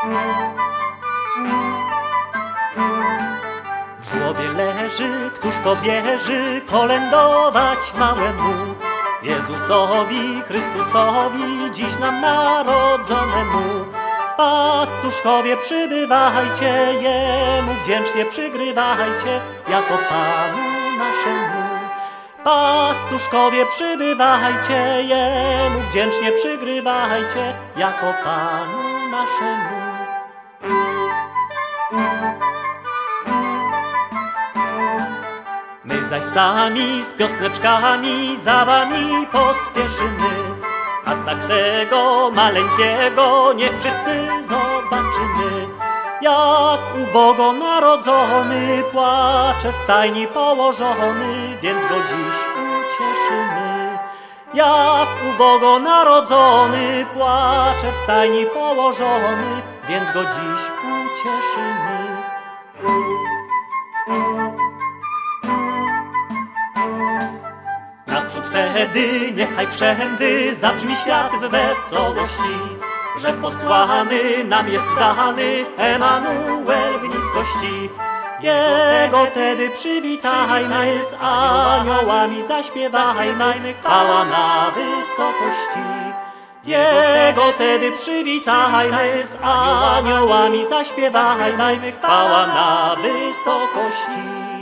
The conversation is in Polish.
W żłobie leży, któż pobieży kolędować małemu Jezusowi, Chrystusowi, dziś nam narodzonemu. Pastuszkowie przybywajcie, Jemu wdzięcznie przygrywajcie, jako Panu naszemu. Pastuszkowie przybywajcie, Jemu wdzięcznie przygrywajcie, jako Panu naszemu. My zaś sami z piosneczkami za wami pospieszymy, a tak tego maleńkiego niech wszyscy zobaczymy. Jak ubogo narodzony, płacze w stajni położony, więc go dziś ucieszymy. Jak ubogo narodzony, płacze w stajni położony, więc go dziś ucieszymy. Naprzód wtedy niechaj wszędy zabrzmi świat w wesołości, że posłany nam jest dany Emanuel niskości. Jego tedy przywitajmy, z aniołami zaśpiewajmy, chwała na wysokości. Jego tedy przywitajmy, z aniołami zaśpiewajmy, chwała na wysokości.